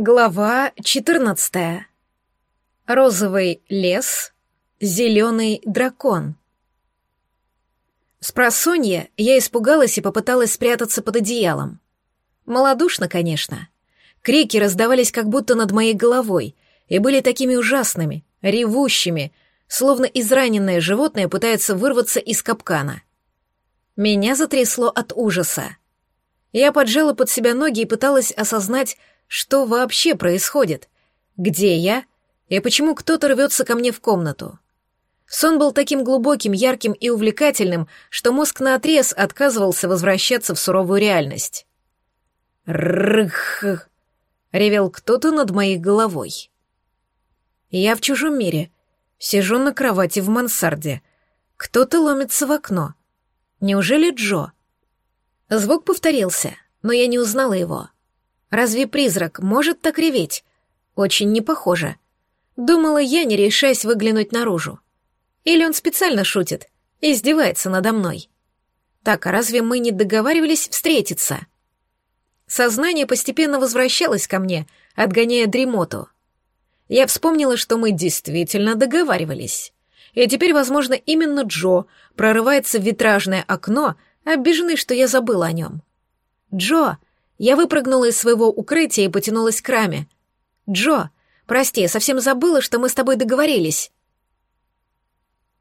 Глава 14. Розовый лес, зеленый дракон. С просонья я испугалась и попыталась спрятаться под одеялом. Молодушно, конечно. Крики раздавались как будто над моей головой и были такими ужасными, ревущими, словно израненное животное пытается вырваться из капкана. Меня затрясло от ужаса. Я поджала под себя ноги и пыталась осознать, что вообще происходит? Где я? И почему кто-то рвется ко мне в комнату? Сон был таким глубоким, ярким и увлекательным, что мозг наотрез отказывался возвращаться в суровую реальность. «Рых!» — ревел кто-то над моей головой. Я в чужом мире. Сижу на кровати в мансарде. Кто-то ломится в окно. Неужели Джо? Звук повторился, но я не узнала его. Разве призрак может так реветь? Очень не похоже. Думала я, не решаясь выглянуть наружу. Или он специально шутит, издевается надо мной. Так, а разве мы не договаривались встретиться? Сознание постепенно возвращалось ко мне, отгоняя дремоту. Я вспомнила, что мы действительно договаривались. И теперь, возможно, именно Джо прорывается в витражное окно, обиженный, что я забыла о нем. «Джо!» Я выпрыгнула из своего укрытия и потянулась к раме. «Джо, прости, совсем забыла, что мы с тобой договорились».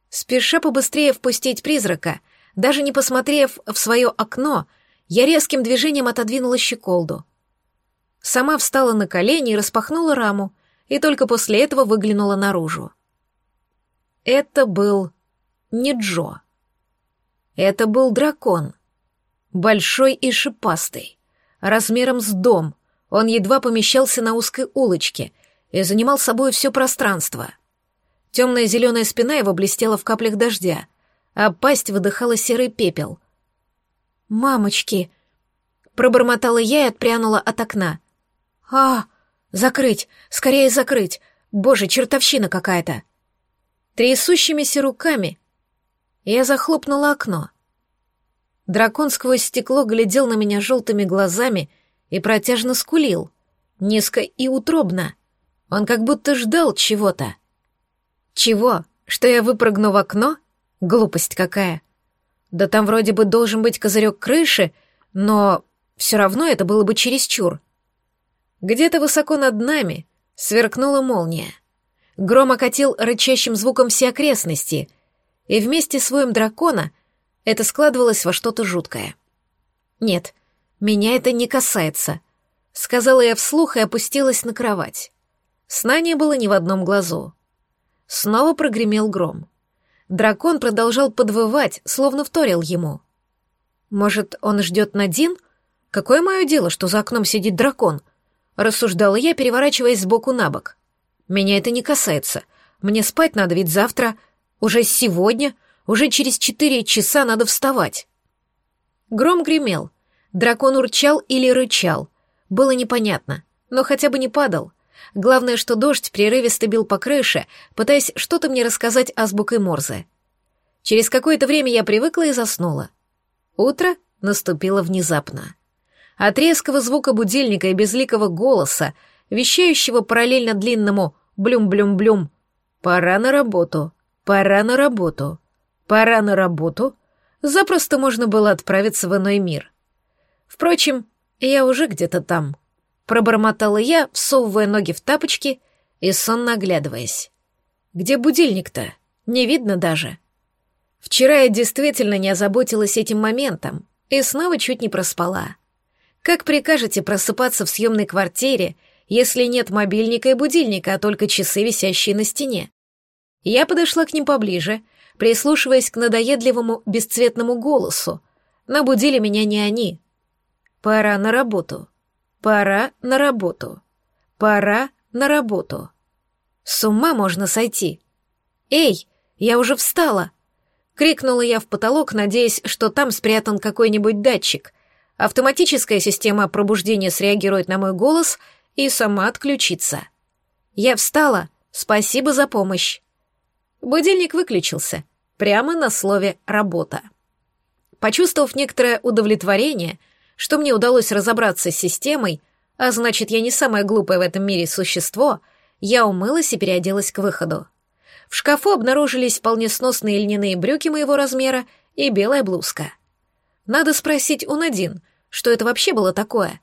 Спеша побыстрее впустить призрака, даже не посмотрев в свое окно, я резким движением отодвинула щеколду. Сама встала на колени и распахнула раму, и только после этого выглянула наружу. Это был не Джо. Это был дракон. Большой и шипастый размером с дом. Он едва помещался на узкой улочке и занимал собой все пространство. Темная зеленая спина его блестела в каплях дождя, а пасть выдыхала серый пепел. «Мамочки!» — пробормотала я и отпрянула от окна. «А, закрыть! Скорее закрыть! Боже, чертовщина какая-то!» Трясущимися руками я захлопнула окно — Дракон сквозь стекло глядел на меня желтыми глазами и протяжно скулил, низко и утробно. Он как будто ждал чего-то. Чего? Что я выпрыгну в окно? Глупость какая. Да там вроде бы должен быть козырек крыши, но все равно это было бы чересчур. Где-то высоко над нами сверкнула молния. Гром окатил рычащим звуком все окрестности, и вместе с воем дракона это складывалось во что-то жуткое. «Нет, меня это не касается», — сказала я вслух и опустилась на кровать. Сна не было ни в одном глазу. Снова прогремел гром. Дракон продолжал подвывать, словно вторил ему. «Может, он ждет Надин? Какое мое дело, что за окном сидит дракон?» Рассуждала я, переворачиваясь сбоку на бок. «Меня это не касается. Мне спать надо, ведь завтра, уже сегодня, уже через четыре часа надо вставать. Гром гремел. Дракон урчал или рычал. Было непонятно, но хотя бы не падал. Главное, что дождь прерывисто бил по крыше, пытаясь что-то мне рассказать азбукой Морзе. Через какое-то время я привыкла и заснула. Утро наступило внезапно. От резкого звука будильника и безликого голоса, вещающего параллельно длинному «блюм-блюм-блюм», «Пора на работу, пора на работу», пора на работу, запросто можно было отправиться в иной мир. Впрочем, я уже где-то там. Пробормотала я, всовывая ноги в тапочки и сонно оглядываясь. Где будильник-то? Не видно даже. Вчера я действительно не озаботилась этим моментом и снова чуть не проспала. Как прикажете просыпаться в съемной квартире, если нет мобильника и будильника, а только часы, висящие на стене? Я подошла к ним поближе — прислушиваясь к надоедливому бесцветному голосу. Набудили меня не они. Пора на работу. Пора на работу. Пора на работу. С ума можно сойти. «Эй, я уже встала!» Крикнула я в потолок, надеясь, что там спрятан какой-нибудь датчик. Автоматическая система пробуждения среагирует на мой голос и сама отключится. Я встала. Спасибо за помощь. Будильник выключился, прямо на слове «работа». Почувствовав некоторое удовлетворение, что мне удалось разобраться с системой, а значит, я не самое глупое в этом мире существо, я умылась и переоделась к выходу. В шкафу обнаружились вполне сносные льняные брюки моего размера и белая блузка. Надо спросить у Надин, что это вообще было такое?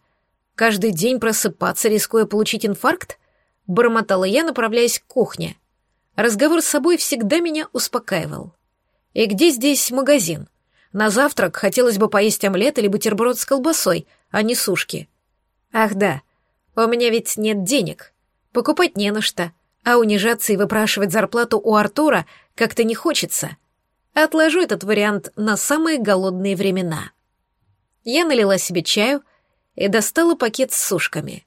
Каждый день просыпаться, рискуя получить инфаркт? Бормотала я, направляясь к кухне. Разговор с собой всегда меня успокаивал. И где здесь магазин? На завтрак хотелось бы поесть омлет или бутерброд с колбасой, а не сушки. Ах да, у меня ведь нет денег. Покупать не на что, а унижаться и выпрашивать зарплату у Артура как-то не хочется. Отложу этот вариант на самые голодные времена. Я налила себе чаю и достала пакет с сушками.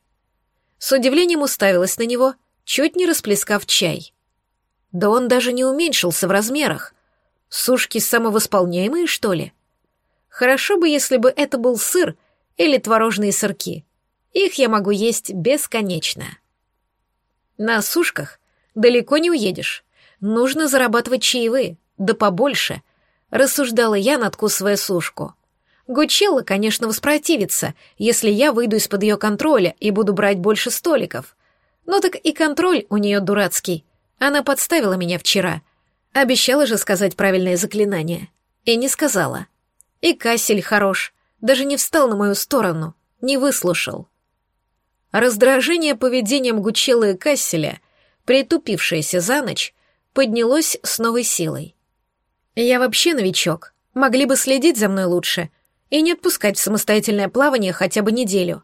С удивлением уставилась на него, чуть не расплескав чай. Да он даже не уменьшился в размерах. Сушки самовосполняемые, что ли? Хорошо бы, если бы это был сыр или творожные сырки. Их я могу есть бесконечно. На сушках далеко не уедешь. Нужно зарабатывать чаевые, да побольше, рассуждала я, надкусывая сушку. Гучелла, конечно, воспротивится, если я выйду из-под ее контроля и буду брать больше столиков. Но так и контроль у нее дурацкий. Она подставила меня вчера — Обещала же сказать правильное заклинание. И не сказала. И Кассель хорош. Даже не встал на мою сторону. Не выслушал. Раздражение поведением Гучела и Касселя, притупившееся за ночь, поднялось с новой силой. Я вообще новичок. Могли бы следить за мной лучше и не отпускать в самостоятельное плавание хотя бы неделю.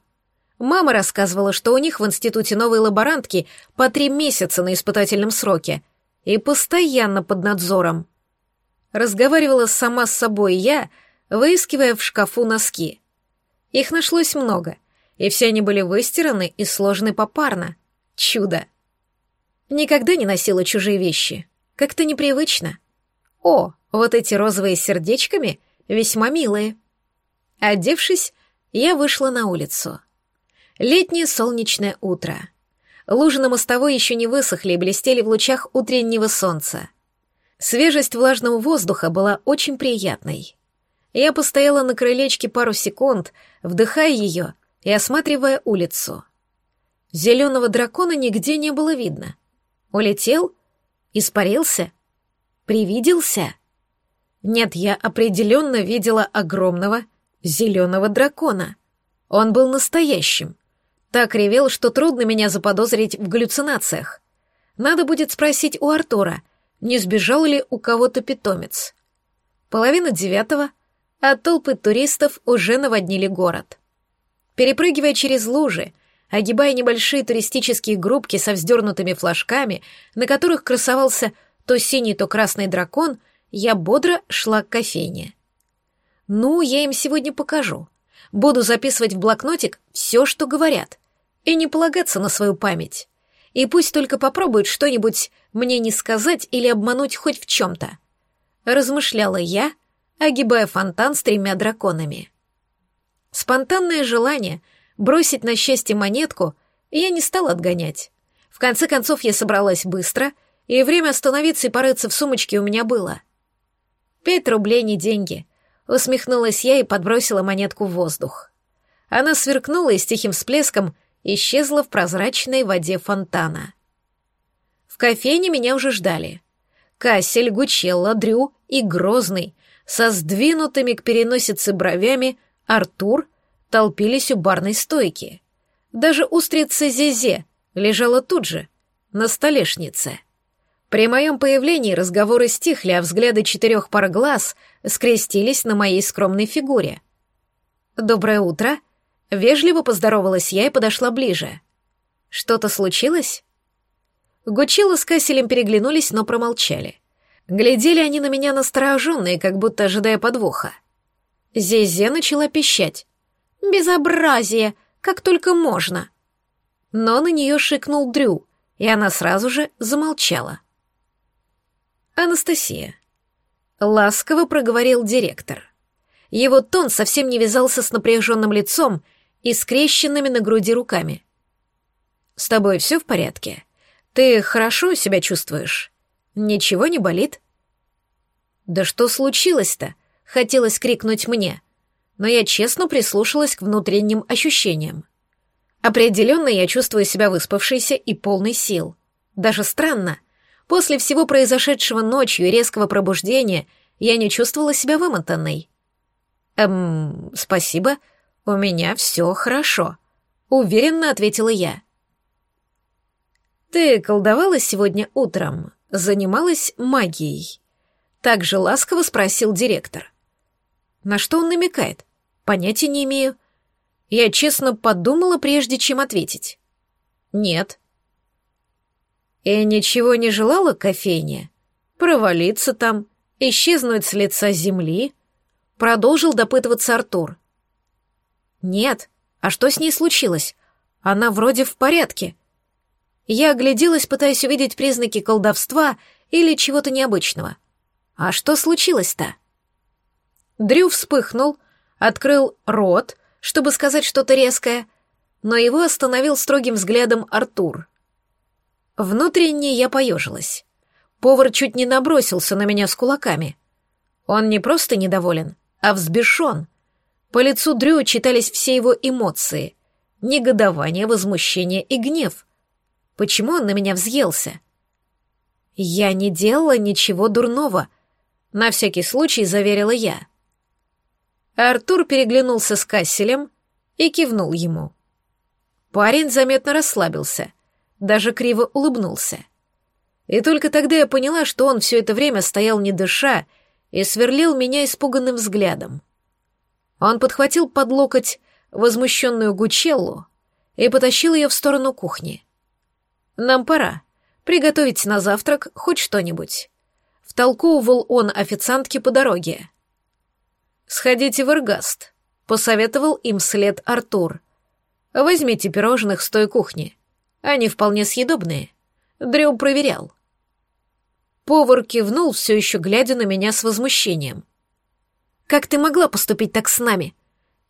Мама рассказывала, что у них в институте новые лаборантки по три месяца на испытательном сроке — и постоянно под надзором. Разговаривала сама с собой я, выискивая в шкафу носки. Их нашлось много, и все они были выстираны и сложены попарно. Чудо. Никогда не носила чужие вещи. Как-то непривычно. О, вот эти розовые сердечками весьма милые. Одевшись, я вышла на улицу. Летнее солнечное утро — Лужи на мостовой еще не высохли и блестели в лучах утреннего солнца. Свежесть влажного воздуха была очень приятной. Я постояла на крылечке пару секунд, вдыхая ее и осматривая улицу. Зеленого дракона нигде не было видно. Улетел? Испарился? Привиделся? Нет, я определенно видела огромного зеленого дракона. Он был настоящим. Так ревел, что трудно меня заподозрить в галлюцинациях. Надо будет спросить у Артура, не сбежал ли у кого-то питомец. Половина девятого, а толпы туристов уже наводнили город. Перепрыгивая через лужи, огибая небольшие туристические группки со вздернутыми флажками, на которых красовался то синий, то красный дракон, я бодро шла к кофейне. Ну, я им сегодня покажу. Буду записывать в блокнотик все, что говорят и не полагаться на свою память. И пусть только попробует что-нибудь мне не сказать или обмануть хоть в чем-то. Размышляла я, огибая фонтан с тремя драконами. Спонтанное желание бросить на счастье монетку я не стала отгонять. В конце концов я собралась быстро, и время остановиться и порыться в сумочке у меня было. Пять рублей не деньги. Усмехнулась я и подбросила монетку в воздух. Она сверкнула и с тихим всплеском исчезла в прозрачной воде фонтана. В кофейне меня уже ждали. Кассель, Гучелла, Дрю и Грозный, со сдвинутыми к переносице бровями, Артур толпились у барной стойки. Даже устрица Зезе лежала тут же, на столешнице. При моем появлении разговоры стихли, а взгляды четырех пар глаз скрестились на моей скромной фигуре. «Доброе утро», Вежливо поздоровалась я и подошла ближе. Что-то случилось? Гучило с Касселем переглянулись, но промолчали. Глядели они на меня настороженные, как будто ожидая подвоха. Зезе начала пищать. «Безобразие! Как только можно!» Но на нее шикнул Дрю, и она сразу же замолчала. «Анастасия», — ласково проговорил директор. Его тон совсем не вязался с напряженным лицом и скрещенными на груди руками. «С тобой все в порядке? Ты хорошо себя чувствуешь? Ничего не болит?» «Да что случилось-то?» — хотелось крикнуть мне, но я честно прислушалась к внутренним ощущениям. Определенно я чувствую себя выспавшейся и полной сил. Даже странно. После всего произошедшего ночью и резкого пробуждения я не чувствовала себя вымотанной. «Эм, спасибо, у меня все хорошо», — уверенно ответила я. «Ты колдовала сегодня утром? Занималась магией?» Так же ласково спросил директор. На что он намекает? Понятия не имею. Я честно подумала, прежде чем ответить. Нет. И ничего не желала кофейне? Провалиться там, исчезнуть с лица земли? Продолжил допытываться Артур. Нет. А что с ней случилось? Она вроде в порядке. Я огляделась, пытаясь увидеть признаки колдовства или чего-то необычного. А что случилось-то? Дрю вспыхнул, открыл рот, чтобы сказать что-то резкое, но его остановил строгим взглядом Артур. Внутренне я поежилась. Повар чуть не набросился на меня с кулаками. Он не просто недоволен, а взбешен. По лицу Дрю читались все его эмоции — негодование, возмущение и гнев. Почему он на меня взъелся? Я не делала ничего дурного, на всякий случай заверила я. Артур переглянулся с Касселем и кивнул ему. Парень заметно расслабился, даже криво улыбнулся. И только тогда я поняла, что он все это время стоял не дыша и сверлил меня испуганным взглядом. Он подхватил под локоть возмущенную Гучеллу и потащил ее в сторону кухни. «Нам пора. Приготовить на завтрак хоть что-нибудь». Втолковывал он официантке по дороге. «Сходите в Эргаст», — посоветовал им след Артур. «Возьмите пирожных с той кухни. Они вполне съедобные». Дрю проверял. Повар кивнул, все еще глядя на меня с возмущением. «Как ты могла поступить так с нами?»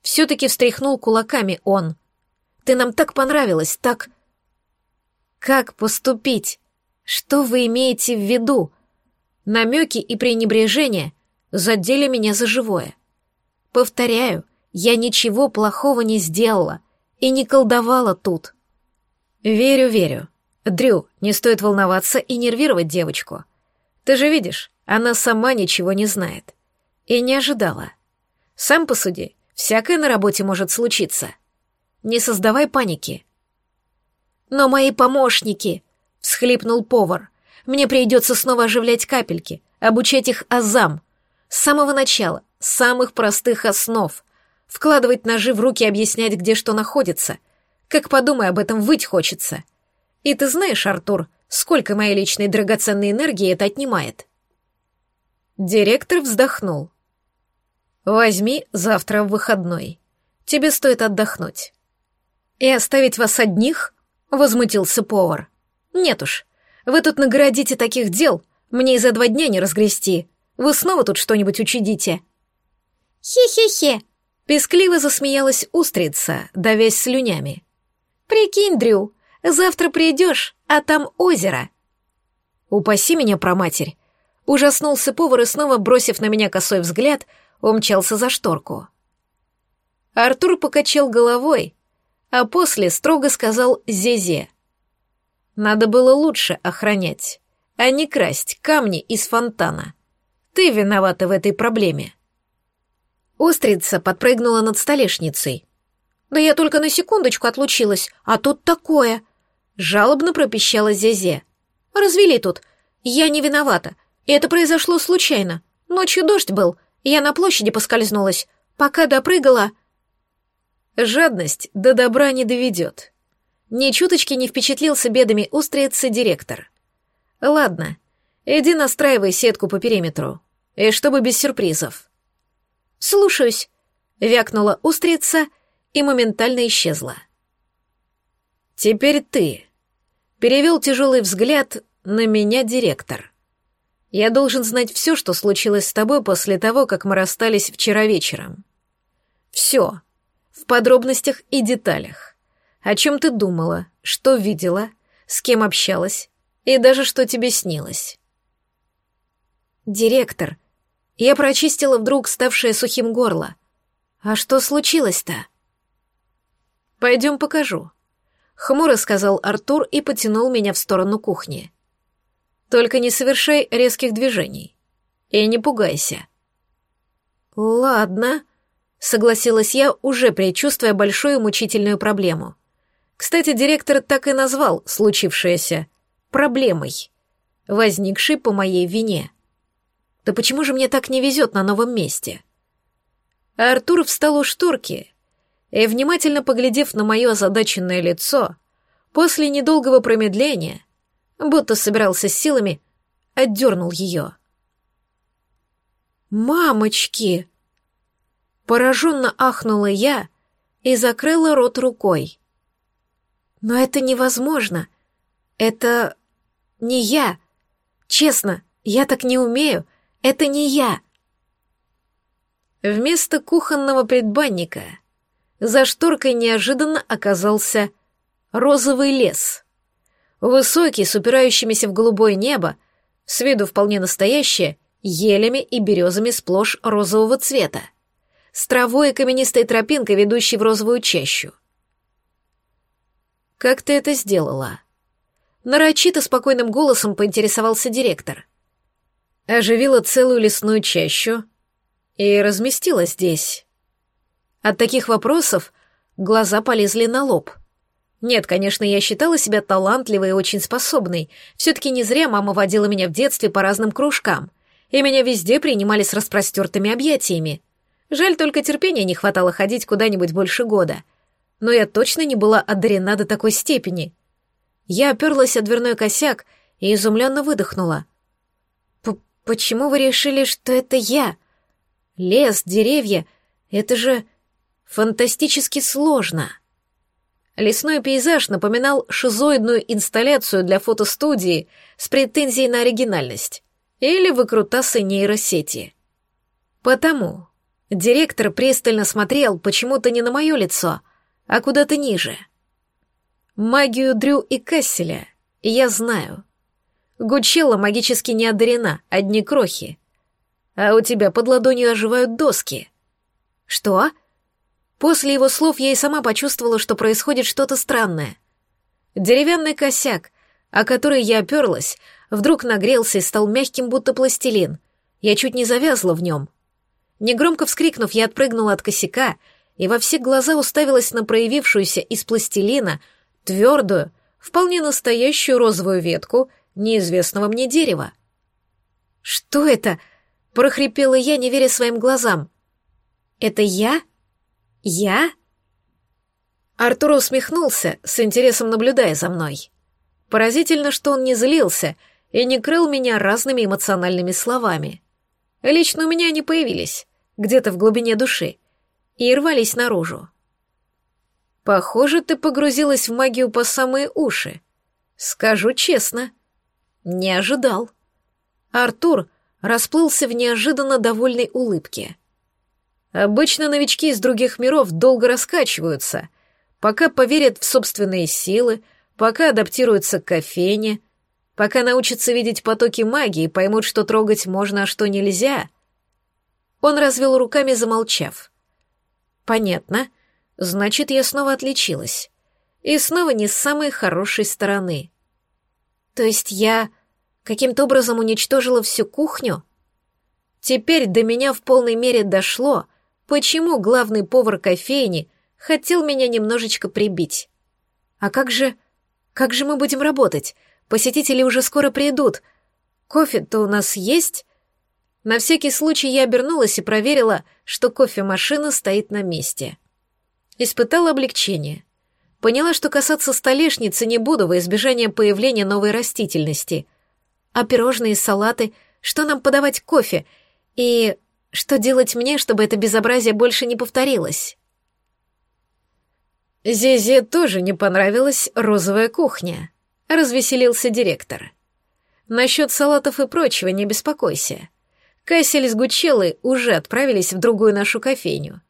Все-таки встряхнул кулаками он. «Ты нам так понравилась, так...» «Как поступить? Что вы имеете в виду?» Намеки и пренебрежение задели меня за живое. Повторяю, я ничего плохого не сделала и не колдовала тут. Верю, верю. Дрю, не стоит волноваться и нервировать девочку. Ты же видишь, она сама ничего не знает. И не ожидала. Сам посуди, всякое на работе может случиться. Не создавай паники. Но мои помощники, всхлипнул повар. Мне придется снова оживлять капельки, обучать их азам. С самого начала, самых простых основ. Вкладывать ножи в руки объяснять, где что находится. Как подумай об этом, выть хочется. И ты знаешь, Артур, сколько моей личной драгоценной энергии это отнимает?» Директор вздохнул. «Возьми завтра в выходной. Тебе стоит отдохнуть». «И оставить вас одних?» — возмутился повар. «Нет уж, вы тут наградите таких дел, мне и за два дня не разгрести. Вы снова тут что-нибудь учудите». «Хе-хе-хе!» — пескливо засмеялась устрица, давясь слюнями. «Прикинь, Дрю, завтра придешь, а там озеро». «Упаси меня, проматерь!» Ужаснулся повар и снова, бросив на меня косой взгляд, умчался за шторку. Артур покачал головой, а после строго сказал Зезе. «Надо было лучше охранять, а не красть камни из фонтана. Ты виновата в этой проблеме». Устрица подпрыгнула над столешницей. «Да я только на секундочку отлучилась, а тут такое!» Жалобно пропищала Зезе. «Развели тут. Я не виновата. Это произошло случайно. Ночью дождь был. Я на площади поскользнулась. Пока допрыгала...» Жадность до добра не доведет. Ни чуточки не впечатлился бедами устрицы директор. «Ладно, иди настраивай сетку по периметру. И чтобы без сюрпризов». «Слушаюсь», — вякнула устрица и моментально исчезла. «Теперь ты», — перевел тяжелый взгляд на меня директор. «Я должен знать все, что случилось с тобой после того, как мы расстались вчера вечером. Все, в подробностях и деталях. О чем ты думала, что видела, с кем общалась и даже что тебе снилось». «Директор», я прочистила вдруг ставшее сухим горло. А что случилось-то? Пойдем покажу. — хмуро сказал Артур и потянул меня в сторону кухни. «Только не совершай резких движений. И не пугайся». «Ладно», — согласилась я, уже предчувствуя большую мучительную проблему. Кстати, директор так и назвал случившееся проблемой, возникшей по моей вине. Да почему же мне так не везет на новом месте? Артур встал у шторки и, внимательно поглядев на мое озадаченное лицо, после недолгого промедления, будто собирался с силами, отдернул ее. «Мамочки!» Пораженно ахнула я и закрыла рот рукой. «Но это невозможно. Это не я. Честно, я так не умею. Это не я. Вместо кухонного предбанника за шторкой неожиданно оказался розовый лес. Высокий, с упирающимися в голубое небо, с виду вполне настоящее, елями и березами сплошь розового цвета, с травой и каменистой тропинкой, ведущей в розовую чащу. «Как ты это сделала?» Нарочито спокойным голосом поинтересовался директор оживила целую лесную чащу и разместила здесь. От таких вопросов глаза полезли на лоб. Нет, конечно, я считала себя талантливой и очень способной. Все-таки не зря мама водила меня в детстве по разным кружкам, и меня везде принимали с распростертыми объятиями. Жаль, только терпения не хватало ходить куда-нибудь больше года. Но я точно не была одарена до такой степени. Я оперлась о дверной косяк и изумленно выдохнула — Почему вы решили, что это я? Лес, деревья — это же фантастически сложно. Лесной пейзаж напоминал шизоидную инсталляцию для фотостудии с претензией на оригинальность или выкрутасы нейросети. Потому директор пристально смотрел почему-то не на мое лицо, а куда-то ниже. Магию Дрю и Касселя я знаю — Гучелла магически не одарена, одни крохи. А у тебя под ладонью оживают доски. Что? После его слов я и сама почувствовала, что происходит что-то странное. Деревянный косяк, о который я оперлась, вдруг нагрелся и стал мягким, будто пластилин. Я чуть не завязла в нем. Негромко вскрикнув, я отпрыгнула от косяка и во все глаза уставилась на проявившуюся из пластилина твердую, вполне настоящую розовую ветку — неизвестного мне дерева. «Что это?» — прохрипела я, не веря своим глазам. «Это я? Я?» Артур усмехнулся, с интересом наблюдая за мной. Поразительно, что он не злился и не крыл меня разными эмоциональными словами. Лично у меня они появились, где-то в глубине души, и рвались наружу. «Похоже, ты погрузилась в магию по самые уши. Скажу честно». Не ожидал. Артур расплылся в неожиданно довольной улыбке. Обычно новички из других миров долго раскачиваются, пока поверят в собственные силы, пока адаптируются к кофейне, пока научатся видеть потоки магии и поймут, что трогать можно, а что нельзя. Он развел руками, замолчав. Понятно. Значит, я снова отличилась. И снова не с самой хорошей стороны. То есть я каким-то образом уничтожила всю кухню? Теперь до меня в полной мере дошло, почему главный повар кофейни хотел меня немножечко прибить. А как же... как же мы будем работать? Посетители уже скоро придут. Кофе-то у нас есть? На всякий случай я обернулась и проверила, что кофемашина стоит на месте. Испытала облегчение. Поняла, что касаться столешницы не буду во избежание появления новой растительности. А пирожные, салаты, что нам подавать кофе? И что делать мне, чтобы это безобразие больше не повторилось? Зезе тоже не понравилась розовая кухня, развеселился директор. Насчет салатов и прочего не беспокойся. Кассель с Гучеллой уже отправились в другую нашу кофейню.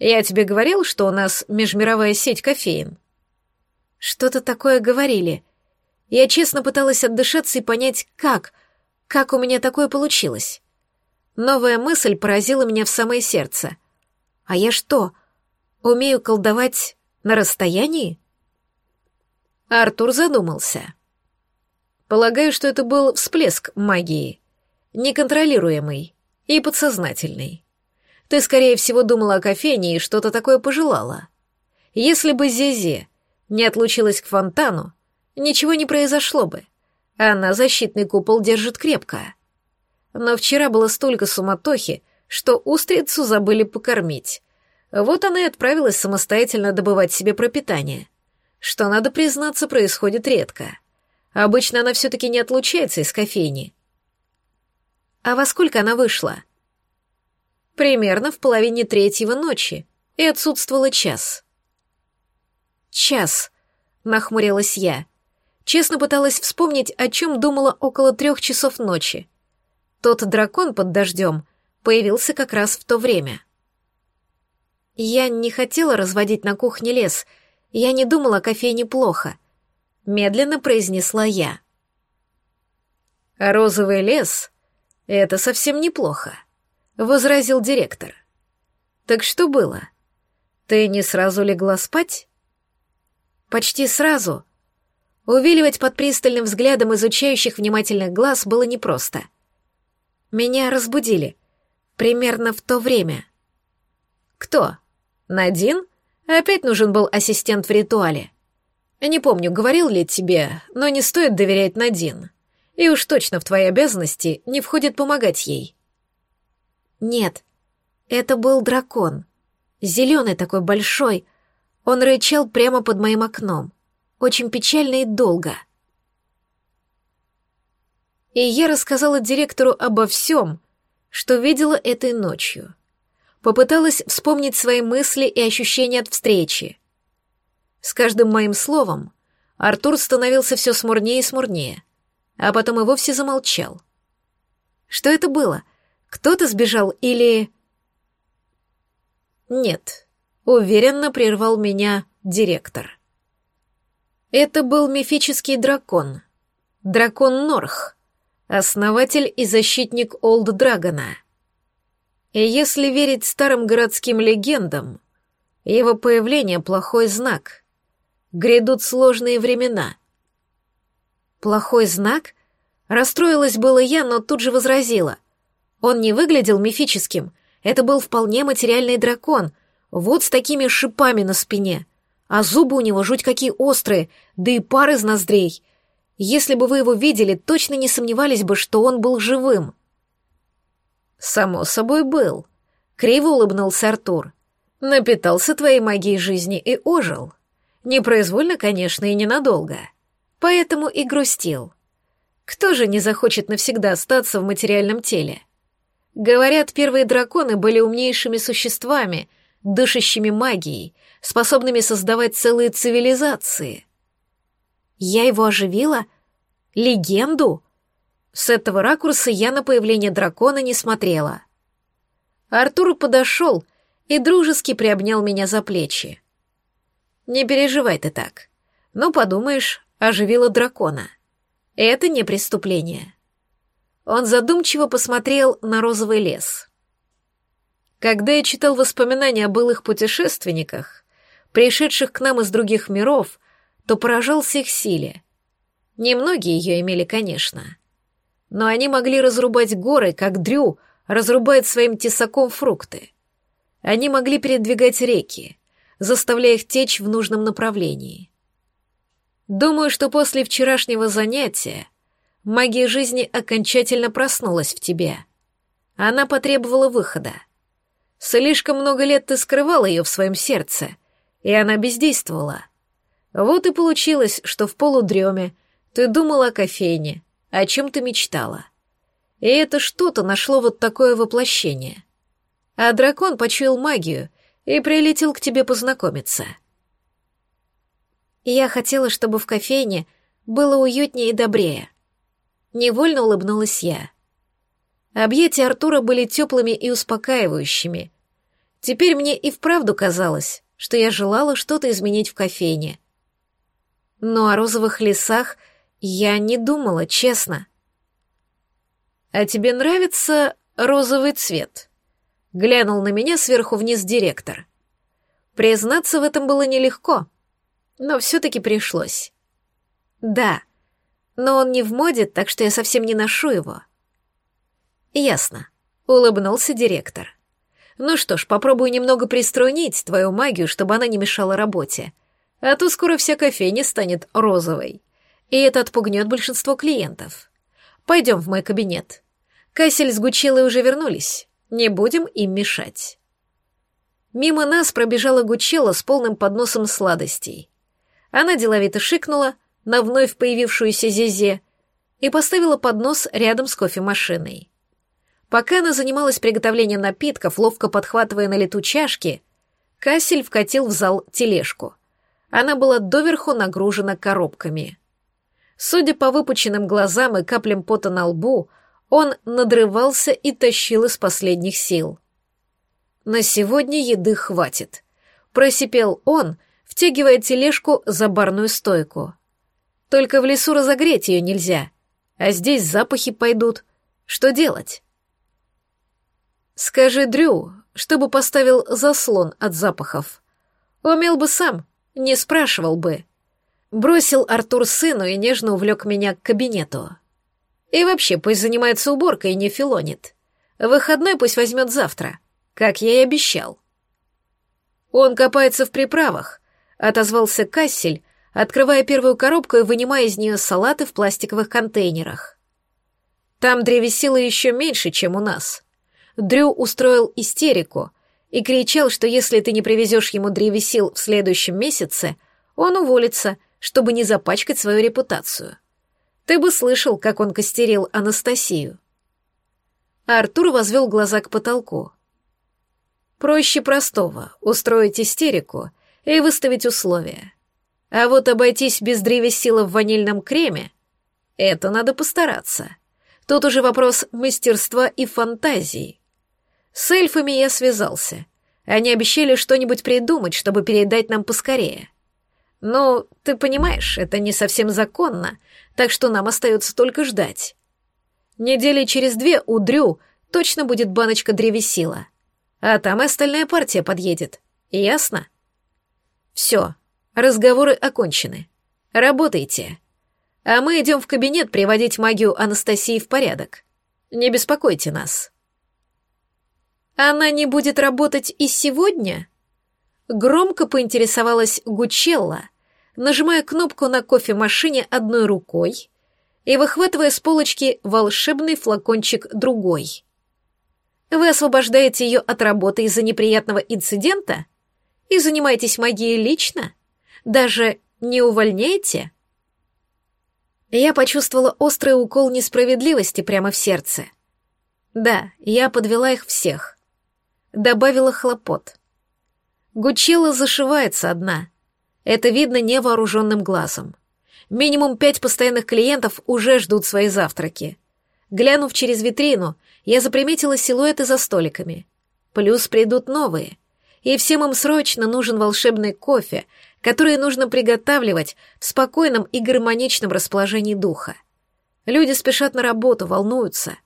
Я тебе говорил, что у нас межмировая сеть кофеин. Что-то такое говорили. Я честно пыталась отдышаться и понять, как, как у меня такое получилось. Новая мысль поразила меня в самое сердце. А я что, умею колдовать на расстоянии? Артур задумался. Полагаю, что это был всплеск магии, неконтролируемый и подсознательный. Ты, скорее всего, думала о кофейне и что-то такое пожелала. Если бы Зезе не отлучилась к фонтану, ничего не произошло бы. Она защитный купол держит крепко. Но вчера было столько суматохи, что устрицу забыли покормить. Вот она и отправилась самостоятельно добывать себе пропитание. Что, надо признаться, происходит редко. Обычно она все-таки не отлучается из кофейни. А во сколько она вышла? Примерно в половине третьего ночи, и отсутствовала час. Час, нахмурилась я. Честно пыталась вспомнить, о чем думала около трех часов ночи. Тот дракон под дождем появился как раз в то время. Я не хотела разводить на кухне лес, я не думала о кофейне плохо. Медленно произнесла я. «Розовый лес — это совсем неплохо», — возразил директор. «Так что было? Ты не сразу легла спать?» «Почти сразу», Увиливать под пристальным взглядом изучающих внимательных глаз было непросто. Меня разбудили. Примерно в то время. Кто? Надин? Опять нужен был ассистент в ритуале. Не помню, говорил ли тебе, но не стоит доверять Надин. И уж точно в твои обязанности не входит помогать ей. Нет, это был дракон. Зеленый такой большой. Он рычал прямо под моим окном очень печально и долго. И я рассказала директору обо всем, что видела этой ночью. Попыталась вспомнить свои мысли и ощущения от встречи. С каждым моим словом Артур становился все смурнее и смурнее, а потом и вовсе замолчал. Что это было? Кто-то сбежал или... Нет, уверенно прервал меня директор. Это был мифический дракон. Дракон Норх, основатель и защитник Олд Драгона. И если верить старым городским легендам, его появление — плохой знак. Грядут сложные времена. Плохой знак? Расстроилась было я, но тут же возразила. Он не выглядел мифическим. Это был вполне материальный дракон, вот с такими шипами на спине — а зубы у него жуть какие острые, да и пар из ноздрей. Если бы вы его видели, точно не сомневались бы, что он был живым. Само собой был. Криво улыбнулся Артур. Напитался твоей магией жизни и ожил. Непроизвольно, конечно, и ненадолго. Поэтому и грустил. Кто же не захочет навсегда остаться в материальном теле? Говорят, первые драконы были умнейшими существами, дышащими магией, способными создавать целые цивилизации. Я его оживила? Легенду? С этого ракурса я на появление дракона не смотрела. Артур подошел и дружески приобнял меня за плечи. «Не переживай ты так. Ну, подумаешь, оживила дракона. Это не преступление». Он задумчиво посмотрел на розовый лес. Когда я читал воспоминания о былых путешественниках, пришедших к нам из других миров, то поражался их силе. Немногие ее имели, конечно. Но они могли разрубать горы, как Дрю разрубает своим тесаком фрукты. Они могли передвигать реки, заставляя их течь в нужном направлении. Думаю, что после вчерашнего занятия магия жизни окончательно проснулась в тебе. Она потребовала выхода. Слишком много лет ты скрывала ее в своем сердце — и она бездействовала. Вот и получилось, что в полудреме ты думала о кофейне, о чем ты мечтала. И это что-то нашло вот такое воплощение. А дракон почуял магию и прилетел к тебе познакомиться. я хотела, чтобы в кофейне было уютнее и добрее. Невольно улыбнулась я. Объятия Артура были теплыми и успокаивающими. Теперь мне и вправду казалось, что я желала что-то изменить в кофейне. Но о розовых лесах я не думала, честно. «А тебе нравится розовый цвет?» — глянул на меня сверху вниз директор. Признаться в этом было нелегко, но все-таки пришлось. Да, но он не в моде, так что я совсем не ношу его. Ясно, улыбнулся директор. Ну что ж, попробую немного приструнить твою магию, чтобы она не мешала работе. А то скоро вся кофейня станет розовой. И это отпугнет большинство клиентов. Пойдем в мой кабинет. Кассель с Гучилой уже вернулись. Не будем им мешать. Мимо нас пробежала Гучела с полным подносом сладостей. Она деловито шикнула на вновь появившуюся Зезе и поставила поднос рядом с кофемашиной. Пока она занималась приготовлением напитков, ловко подхватывая на лету чашки, Кассель вкатил в зал тележку. Она была доверху нагружена коробками. Судя по выпученным глазам и каплям пота на лбу, он надрывался и тащил из последних сил. «На сегодня еды хватит», — просипел он, втягивая тележку за барную стойку. «Только в лесу разогреть ее нельзя, а здесь запахи пойдут. Что делать?» «Скажи Дрю, чтобы поставил заслон от запахов. Умел бы сам, не спрашивал бы». Бросил Артур сыну и нежно увлек меня к кабинету. И вообще, пусть занимается уборкой и не филонит. Выходной пусть возьмет завтра, как я и обещал. Он копается в приправах, отозвался Кассель, открывая первую коробку и вынимая из нее салаты в пластиковых контейнерах. Там древесила еще меньше, чем у нас. Дрю устроил истерику и кричал, что если ты не привезешь ему древесил в следующем месяце, он уволится, чтобы не запачкать свою репутацию. Ты бы слышал, как он костерил Анастасию. Артур возвел глаза к потолку. Проще простого — устроить истерику и выставить условия. А вот обойтись без древесила в ванильном креме — это надо постараться. Тут уже вопрос мастерства и фантазии. С эльфами я связался. Они обещали что-нибудь придумать, чтобы передать нам поскорее. Ну, ты понимаешь, это не совсем законно, так что нам остается только ждать. Недели через две у Дрю точно будет баночка древесила, а там и остальная партия подъедет. Ясно? Все, разговоры окончены. Работайте. А мы идем в кабинет приводить магию Анастасии в порядок. Не беспокойте нас. Она не будет работать и сегодня? Громко поинтересовалась Гучелла, нажимая кнопку на кофемашине одной рукой и выхватывая с полочки волшебный флакончик другой. Вы освобождаете ее от работы из-за неприятного инцидента и занимаетесь магией лично? Даже не увольняете? Я почувствовала острый укол несправедливости прямо в сердце. Да, я подвела их всех. Добавила хлопот. Гучила зашивается одна. Это видно невооруженным глазом. Минимум пять постоянных клиентов уже ждут свои завтраки. Глянув через витрину, я заприметила силуэты за столиками. Плюс придут новые. И всем им срочно нужен волшебный кофе, который нужно приготавливать в спокойном и гармоничном расположении духа. Люди спешат на работу, волнуются.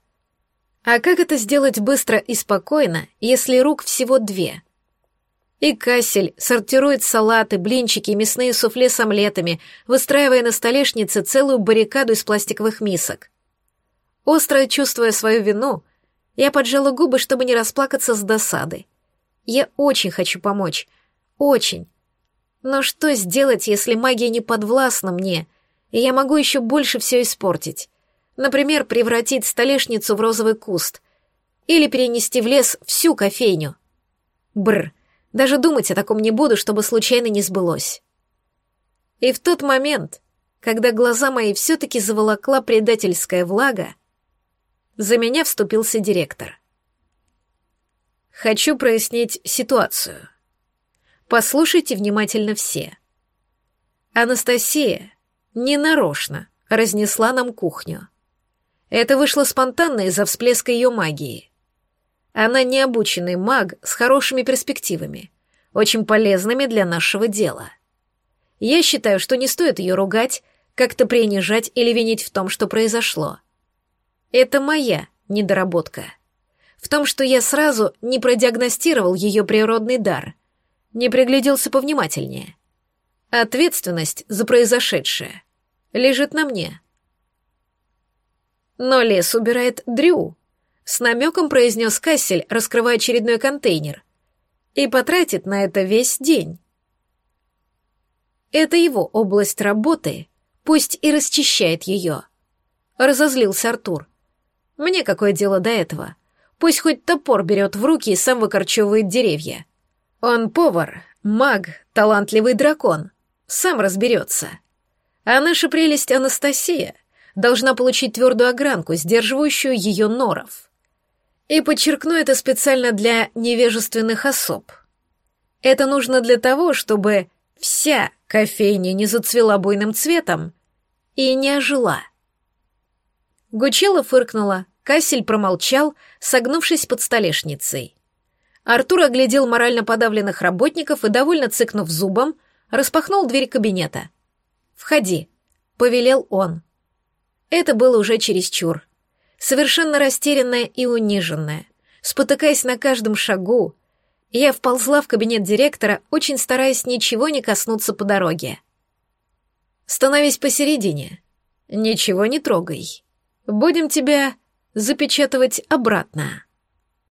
А как это сделать быстро и спокойно, если рук всего две — и Кассель сортирует салаты, блинчики мясные суфле с омлетами, выстраивая на столешнице целую баррикаду из пластиковых мисок. Остро чувствуя свою вину, я поджала губы, чтобы не расплакаться с досады. Я очень хочу помочь. Очень. Но что сделать, если магия не подвластна мне, и я могу еще больше все испортить? Например, превратить столешницу в розовый куст. Или перенести в лес всю кофейню. Бр. Даже думать о таком не буду, чтобы случайно не сбылось. И в тот момент, когда глаза мои все-таки заволокла предательская влага, за меня вступился директор. Хочу прояснить ситуацию. Послушайте внимательно все. Анастасия ненарочно разнесла нам кухню. Это вышло спонтанно из-за всплеска ее магии. Она необученный маг с хорошими перспективами, очень полезными для нашего дела. Я считаю, что не стоит ее ругать, как-то принижать или винить в том, что произошло. Это моя недоработка. В том, что я сразу не продиагностировал ее природный дар, не пригляделся повнимательнее. Ответственность за произошедшее лежит на мне. Но лес убирает Дрю, с намеком произнес Кассель, раскрывая очередной контейнер, и потратит на это весь день. Это его область работы, пусть и расчищает ее. Разозлился Артур. Мне какое дело до этого? Пусть хоть топор берет в руки и сам выкорчевывает деревья. Он повар, маг, талантливый дракон. Сам разберется. А наша прелесть Анастасия должна получить твердую огранку, сдерживающую ее норов. И подчеркну это специально для невежественных особ. Это нужно для того, чтобы вся кофейня не зацвела буйным цветом и не ожила. Гучела фыркнула, Кассель промолчал, согнувшись под столешницей. Артур оглядел морально подавленных работников и, довольно цыкнув зубом, распахнул дверь кабинета. «Входи», — повелел он. Это было уже чересчур. Совершенно растерянная и униженная, спотыкаясь на каждом шагу, я вползла в кабинет директора, очень стараясь ничего не коснуться по дороге. «Становись посередине. Ничего не трогай. Будем тебя запечатывать обратно».